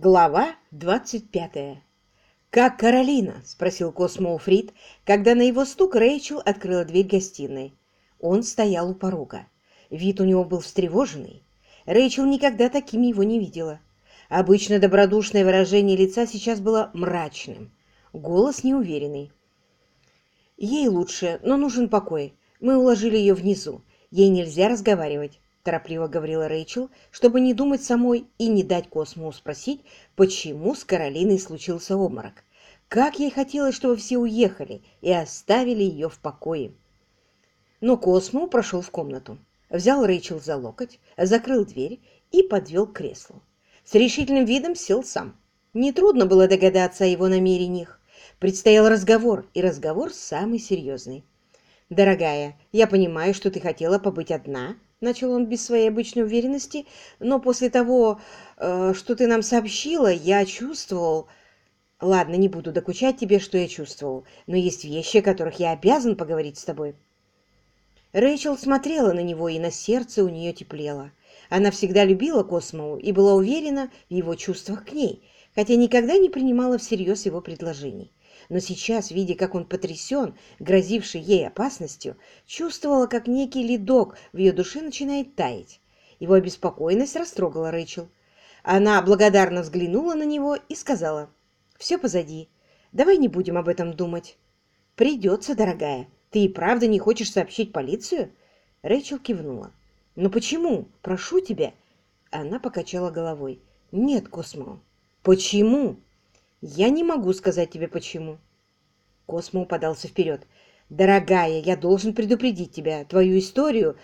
Глава двадцать пятая. «Как Каролина?» — спросил Космо Фрид, когда на его стук Рэйчел открыла дверь гостиной. Он стоял у порога. Вид у него был встревоженный. Рэйчел никогда таким его не видела. Обычно добродушное выражение лица сейчас было мрачным, голос неуверенный. «Ей лучше, но нужен покой. Мы уложили ее внизу. Ей нельзя разговаривать торопливо говорила Рэйчел, чтобы не думать самой и не дать Косму спросить, почему с Каролиной случился обморок. Как ей хотелось, чтобы все уехали и оставили ее в покое. Но Космо прошел в комнату, взял Рэйчел за локоть, закрыл дверь и подвел к креслу. С решительным видом сел сам. Нетрудно было догадаться о его намерениях. Предстоял разговор, и разговор самый серьезный. «Дорогая, я понимаю, что ты хотела побыть одна Начал он без своей обычной уверенности, но после того, э, что ты нам сообщила, я чувствовал... Ладно, не буду докучать тебе, что я чувствовал, но есть вещи, о которых я обязан поговорить с тобой. Рэйчел смотрела на него, и на сердце у нее теплело. Она всегда любила Космоу и была уверена в его чувствах к ней, хотя никогда не принимала всерьез его предложений но сейчас, видя, как он потрясен грозившей ей опасностью, чувствовала, как некий ледок в ее душе начинает таять. Его обеспокоенность растрогала Рэйчел. Она благодарно взглянула на него и сказала, «Все позади. Давай не будем об этом думать». «Придется, дорогая. Ты и правда не хочешь сообщить полицию?» Рэйчел кивнула. «Но почему? Прошу тебя». Она покачала головой. «Нет, Космо». «Почему?» Я не могу сказать тебе почему. Космо подался вперед. Дорогая, я должен предупредить тебя. Твою историю,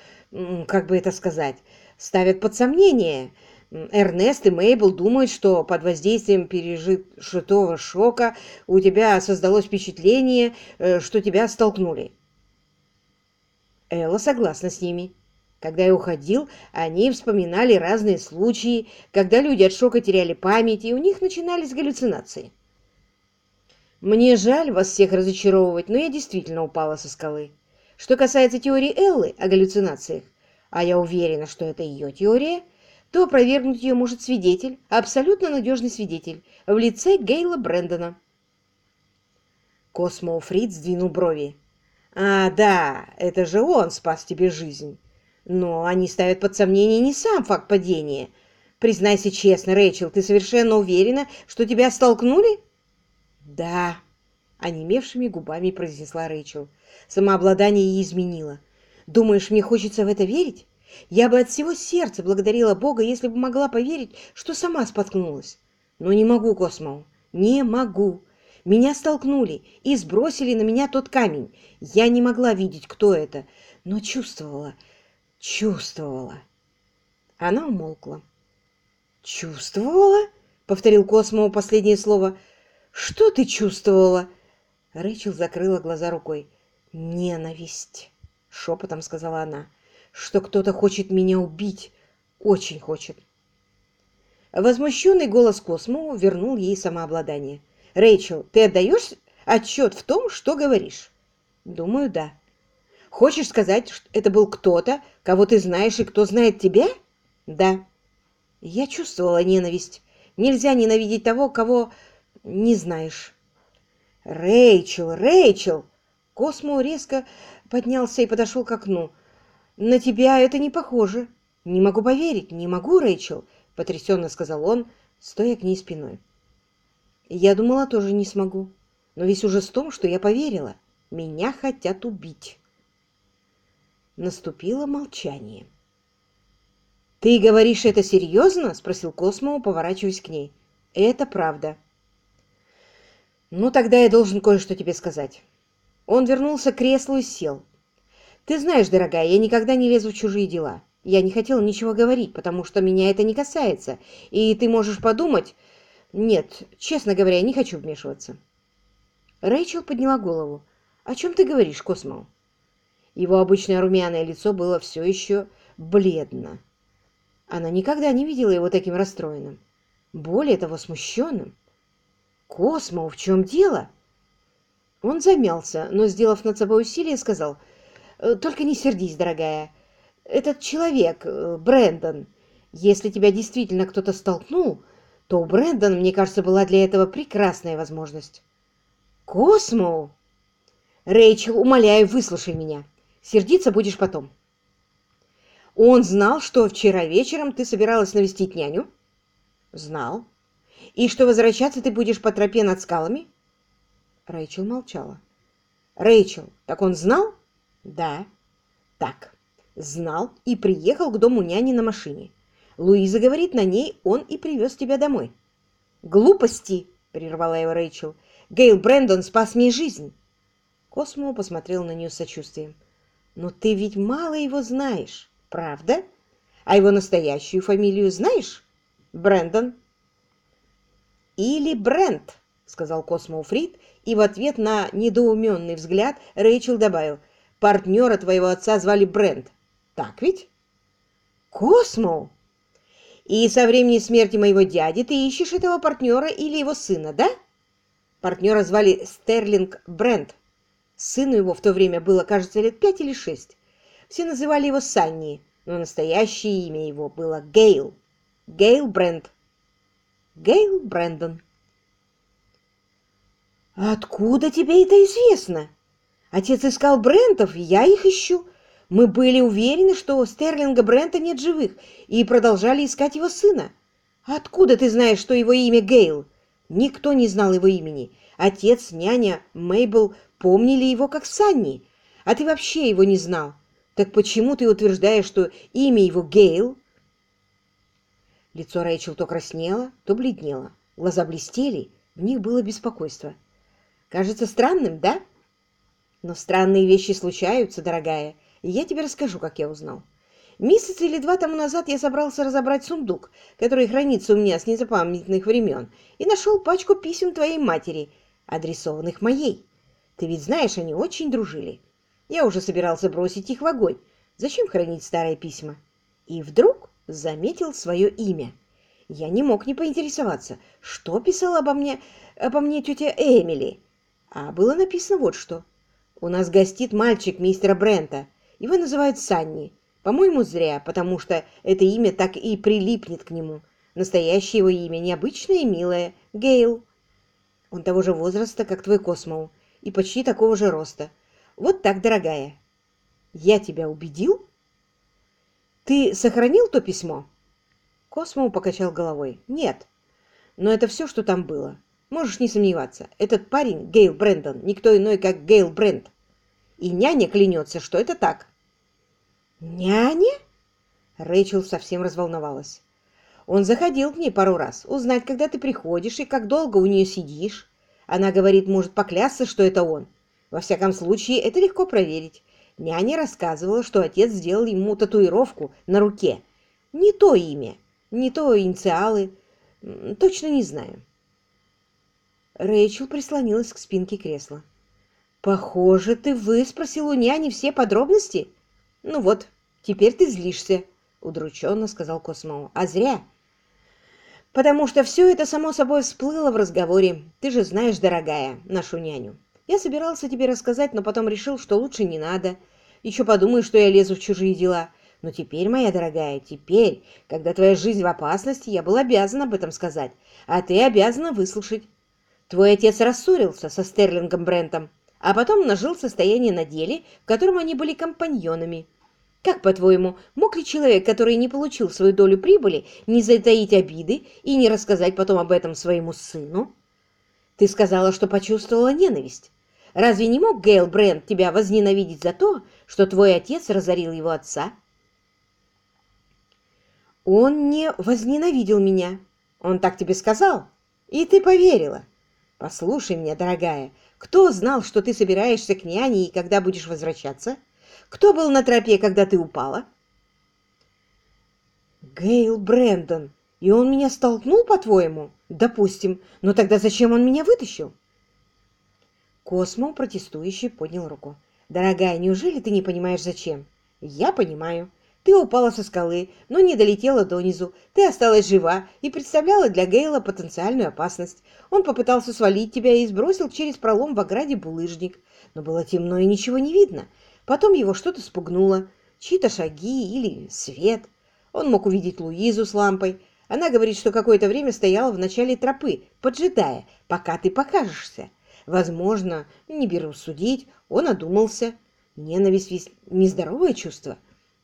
как бы это сказать, ставят под сомнение. Эрнест и Мейбл думают, что под воздействием пережитого шока у тебя создалось впечатление, э, что тебя столкнули. Элла согласна с ними. Когда я уходил, они вспоминали разные случаи, когда люди от шока теряли память, и у них начинались галлюцинации. Мне жаль вас всех разочаровывать, но я действительно упала со скалы. Что касается теории Эллы о галлюцинациях, а я уверена, что это ее теория, то опровергнуть ее может свидетель, абсолютно надежный свидетель, в лице Гейла Брэндона. Космо Фрид сдвинул брови. «А, да, это же он спас тебе жизнь. Но они ставят под сомнение не сам факт падения. Признайся честно, Рэйчел, ты совершенно уверена, что тебя столкнули? Да, онемевшими губами произнесла Рэйчел. Самообладание ей изменило. Думаешь, мне хочется в это верить? Я бы от всего сердца благодарила Бога, если бы могла поверить, что сама споткнулась. Но не могу, Космо, не могу. Меня столкнули и сбросили на меня тот камень. Я не могла видеть, кто это, но чувствовала, чувствовала. Она умолкла. «Чувствовала?» — повторил Космо последнее слово. «Что ты чувствовала?» Рэйчел закрыла глаза рукой. «Ненависть», — шепотом сказала она, — «что кто-то хочет меня убить, очень хочет». Возмущенный голос Космо вернул ей самообладание. «Рэйчел, ты отдаешь отчет в том, что говоришь?» «Думаю, да». Хочешь сказать, что это был кто-то, кого ты знаешь и кто знает тебя? Да. Я чувствовала ненависть. Нельзя ненавидеть того, кого не знаешь. Рэйчел, Рэйчел! Космо резко поднялся и подошел к окну. На тебя это не похоже. Не могу поверить, не могу, Рэйчел, потрясенно сказал он, стоя к ней спиной. Я думала, тоже не смогу. Но весь ужас в том, что я поверила. Меня хотят убить. Наступило молчание. «Ты говоришь это серьезно?» — спросил Космо, поворачиваясь к ней. «Это правда». «Ну, тогда я должен кое-что тебе сказать». Он вернулся к креслу и сел. «Ты знаешь, дорогая, я никогда не лезу в чужие дела. Я не хотела ничего говорить, потому что меня это не касается. И ты можешь подумать... Нет, честно говоря, я не хочу вмешиваться». Рэйчел подняла голову. «О чем ты говоришь, Космо?» Его обычное румяное лицо было все еще бледно. Она никогда не видела его таким расстроенным. Более того, смущенным. «Космо, в чем дело?» Он замялся, но, сделав над собой усилие, сказал, «Э, «Только не сердись, дорогая. Этот человек, э, Брэндон, если тебя действительно кто-то столкнул, то у Брэндона, мне кажется, была для этого прекрасная возможность. Космо! Рэйчел, умоляю, выслушай меня. Сердиться будешь потом. Он знал, что вчера вечером ты собиралась навестить няню? Знал. И что возвращаться ты будешь по тропе над скалами? Рэйчел молчала. Рэйчел, так он знал? Да. Так, знал и приехал к дому няни на машине. Луиза говорит, на ней он и привез тебя домой. Глупости, прервала его Рэйчел. Гейл Брэндон спас мне жизнь. Космо посмотрел на нее с сочувствием. Но ты ведь мало его знаешь, правда? А его настоящую фамилию знаешь? Брэндон. Или Брент, сказал Космо Фрид, и в ответ на недоуменный взгляд Рэйчел добавил, партнера твоего отца звали Брент. Так ведь? Космо! И со времени смерти моего дяди ты ищешь этого партнера или его сына, да? Партнера звали Стерлинг Брент. Сыну его в то время было, кажется, лет пять или шесть. Все называли его Санни, но настоящее имя его было Гейл. Гейл Брент. Гейл Брэндон. «Откуда тебе это известно? Отец искал Брентов, я их ищу. Мы были уверены, что Стерлинга Брента нет живых, и продолжали искать его сына. Откуда ты знаешь, что его имя Гейл? Никто не знал его имени. Отец, няня, Мейбл помнили его как Санни, а ты вообще его не знал. Так почему ты утверждаешь, что имя его Гейл? Лицо Рэйчел то краснело, то бледнело. Глаза блестели, в них было беспокойство. Кажется странным, да? Но странные вещи случаются, дорогая, и я тебе расскажу, как я узнал. Месяц или два тому назад я собрался разобрать сундук, который хранится у меня с незапамятных времен, и нашел пачку писем твоей матери, адресованных моей. Ты ведь знаешь, они очень дружили. Я уже собирался бросить их в огонь. Зачем хранить старые письма? И вдруг заметил свое имя. Я не мог не поинтересоваться, что писала обо мне, обо мне тетя Эмили. А было написано вот что. У нас гостит мальчик мистера Брента. Его называют Санни. По-моему, зря, потому что это имя так и прилипнет к нему. Настоящее его имя необычное и милое — Гейл. Он того же возраста, как твой Космоу, и почти такого же роста. Вот так, дорогая. Я тебя убедил? Ты сохранил то письмо? Космоу покачал головой. Нет. Но это все, что там было. Можешь не сомневаться. Этот парень, Гейл Брэндон, никто иной, как Гейл Брент. И няня клянется, что это так. «Няня?» Рэйчел совсем разволновалась. Он заходил к ней пару раз, узнать, когда ты приходишь и как долго у нее сидишь. Она говорит, может поклясться, что это он. Во всяком случае, это легко проверить. Няня рассказывала, что отец сделал ему татуировку на руке. Не то имя, не то инициалы. Точно не знаю. Рэйчел прислонилась к спинке кресла. «Похоже, ты выспросил у няни все подробности?» «Ну вот, теперь ты злишься», — удрученно сказал Космо. «А зря. Потому что все это само собой всплыло в разговоре. Ты же знаешь, дорогая, нашу няню. Я собирался тебе рассказать, но потом решил, что лучше не надо. Еще подумаешь, что я лезу в чужие дела. Но теперь, моя дорогая, теперь, когда твоя жизнь в опасности, я был обязан об этом сказать, а ты обязана выслушать. Твой отец рассорился со Стерлингом Брентом, а потом нажил состояние на деле, в котором они были компаньонами. Как, по-твоему, мог ли человек, который не получил свою долю прибыли, не затаить обиды и не рассказать потом об этом своему сыну? Ты сказала, что почувствовала ненависть. Разве не мог Гейл Брент тебя возненавидеть за то, что твой отец разорил его отца? Он не возненавидел меня. Он так тебе сказал, и ты поверила. Послушай меня, дорогая, кто знал, что ты собираешься к няне и когда будешь возвращаться? — кто был на тропе, когда ты упала? Гейл Брэндон. И он меня столкнул, по-твоему? Допустим. Но тогда зачем он меня вытащил? Космо, протестующий, поднял руку. Дорогая, неужели ты не понимаешь, зачем? Я понимаю. Ты упала со скалы, но не долетела донизу. Ты осталась жива и представляла для Гейла потенциальную опасность. Он попытался свалить тебя и сбросил через пролом в ограде булыжник. Но было темно и ничего не видно. Потом его что-то спугнуло, чьи-то шаги или свет. Он мог увидеть Луизу с лампой, Она говорит, что какое-то время стояла в начале тропы, поджидая, пока ты покажешься. Возможно, не беру судить, он одумался. Ненависть ведь нездоровое чувство.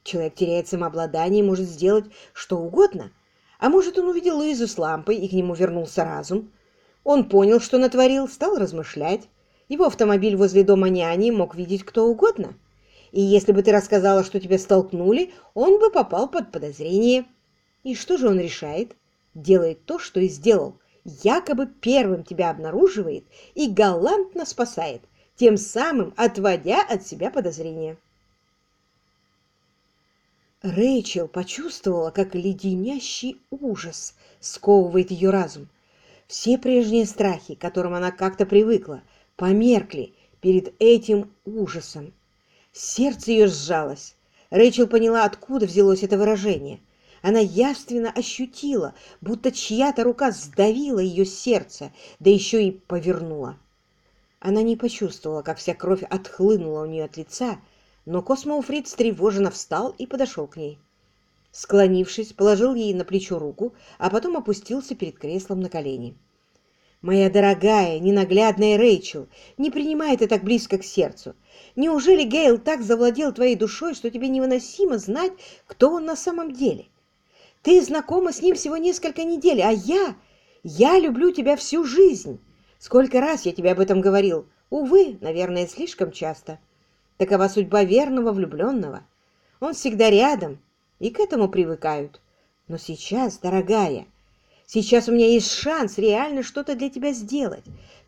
Человек теряет самообладание и может сделать что угодно. А может, он увидел Луизу с лампой, и к нему вернулся разум. Он понял, что натворил, стал размышлять. Его автомобиль возле дома няни мог видеть кто угодно. И если бы ты рассказала, что тебя столкнули, он бы попал под подозрение. И что же он решает? Делает то, что и сделал. Якобы первым тебя обнаруживает и галантно спасает, тем самым отводя от себя подозрения. Рэйчел почувствовала, как леденящий ужас сковывает ее разум. Все прежние страхи, к которым она как-то привыкла, померкли перед этим ужасом. Сердце ее сжалось. Рэйчел поняла, откуда взялось это выражение. Она явственно ощутила, будто чья-то рука сдавила ее сердце, да еще и повернула. Она не почувствовала, как вся кровь отхлынула у нее от лица, но Космоу Фрит встревоженно встал и подошел к ней. Склонившись, положил ей на плечо руку, а потом опустился перед креслом на колени. «Моя дорогая, ненаглядная Рэйчел, не принимай это так близко к сердцу. Неужели Гейл так завладел твоей душой, что тебе невыносимо знать, кто он на самом деле? Ты знакома с ним всего несколько недель, а я... Я люблю тебя всю жизнь. Сколько раз я тебе об этом говорил? Увы, наверное, слишком часто». Такова судьба верного влюбленного. Он всегда рядом, и к этому привыкают. Но сейчас, дорогая, сейчас у меня есть шанс реально что-то для тебя сделать.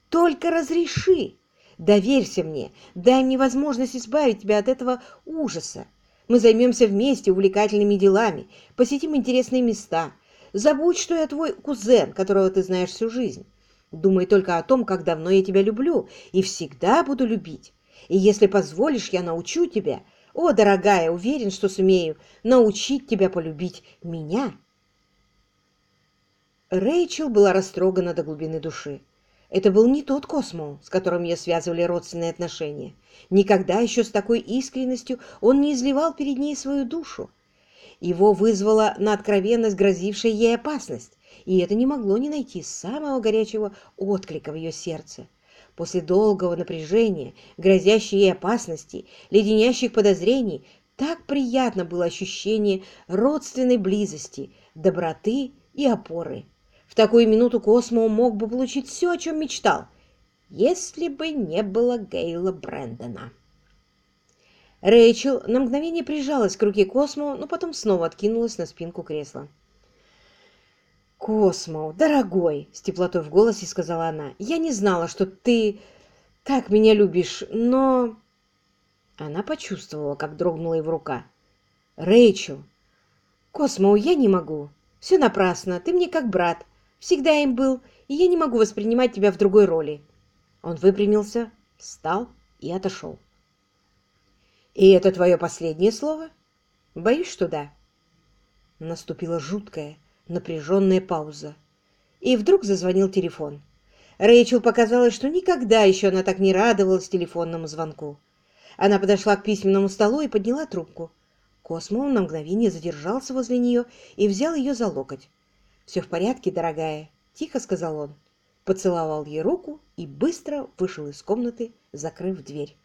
Только разреши. Доверься мне, дай мне возможность избавить тебя от этого ужаса. Мы займемся вместе увлекательными делами, посетим интересные места. Забудь, что я твой кузен, которого ты знаешь всю жизнь. Думай только о том, как давно я тебя люблю и всегда буду любить. И если позволишь, я научу тебя. О, дорогая, уверен, что сумею научить тебя полюбить меня. Рэйчел была растрогана до глубины души. Это был не тот Космо, с которым ее связывали родственные отношения. Никогда еще с такой искренностью он не изливал перед ней свою душу. Его вызвала на откровенность грозившая ей опасность, и это не могло не найти самого горячего отклика в ее сердце. После долгого напряжения, грозящей ей опасности, леденящих подозрений, так приятно было ощущение родственной близости, доброты и опоры. В такую минуту Космо мог бы получить все, о чем мечтал, если бы не было Гейла Брэндона. Рэйчел на мгновение прижалась к руке Космо, но потом снова откинулась на спинку кресла. «Космо, дорогой!» — с теплотой в голосе сказала она. «Я не знала, что ты так меня любишь, но...» Она почувствовала, как дрогнула его рука. «Рэйчел! Космо, я не могу. Все напрасно. Ты мне как брат. Всегда им был, и я не могу воспринимать тебя в другой роли». Он выпрямился, встал и отошел. «И это твое последнее слово?» «Боюсь, что да». Наступила жуткая, Напряженная пауза. И вдруг зазвонил телефон. Рэйчел показалось, что никогда еще она так не радовалась телефонному звонку. Она подошла к письменному столу и подняла трубку. Космо на мгновение задержался возле нее и взял ее за локоть. «Все в порядке, дорогая», — тихо сказал он. Поцеловал ей руку и быстро вышел из комнаты, закрыв дверь.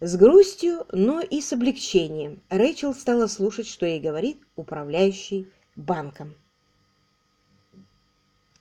С грустью, но и с облегчением Рэйчел стала слушать, что ей говорит управляющий банком.